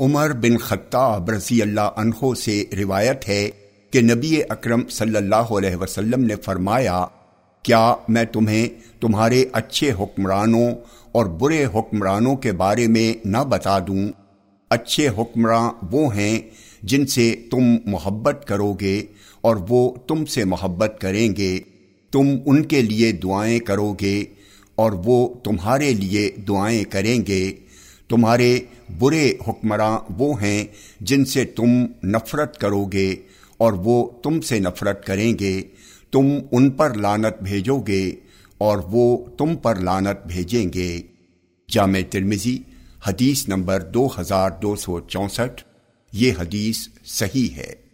عمر بن خطاب رضی اللہ عنہ سے روایت ہے کہ نبی اکرم صلی اللہ علیہ وسلم نے فرمایا، کیا میں تمہیں تمہارے اچھے حکمرانوں اور برے حکمرانوں کے بارے میں نہ بتا دوں؟ اچھے حکمراں وہ ہیں جن سے تم محبت کرو گے اور وہ تم سے محبت کریں گے۔ تم ان کے لیے دعائیں کرو گے اور وہ تمہارے لیے دعائیں کریں گے۔ تمہارے برے حکمراں وہ ہیں جن سے تم نفرت کرو گے اور وہ تم سے نفرت کریں گے۔ تم ان پر لانت بھیجو گے اور وہ تم پر لانت بھیجیں گے۔ جامع ترمزی حدیث نمبر دو ہزار دو سو چونسٹھ، یہ حدیث صحیح ہے۔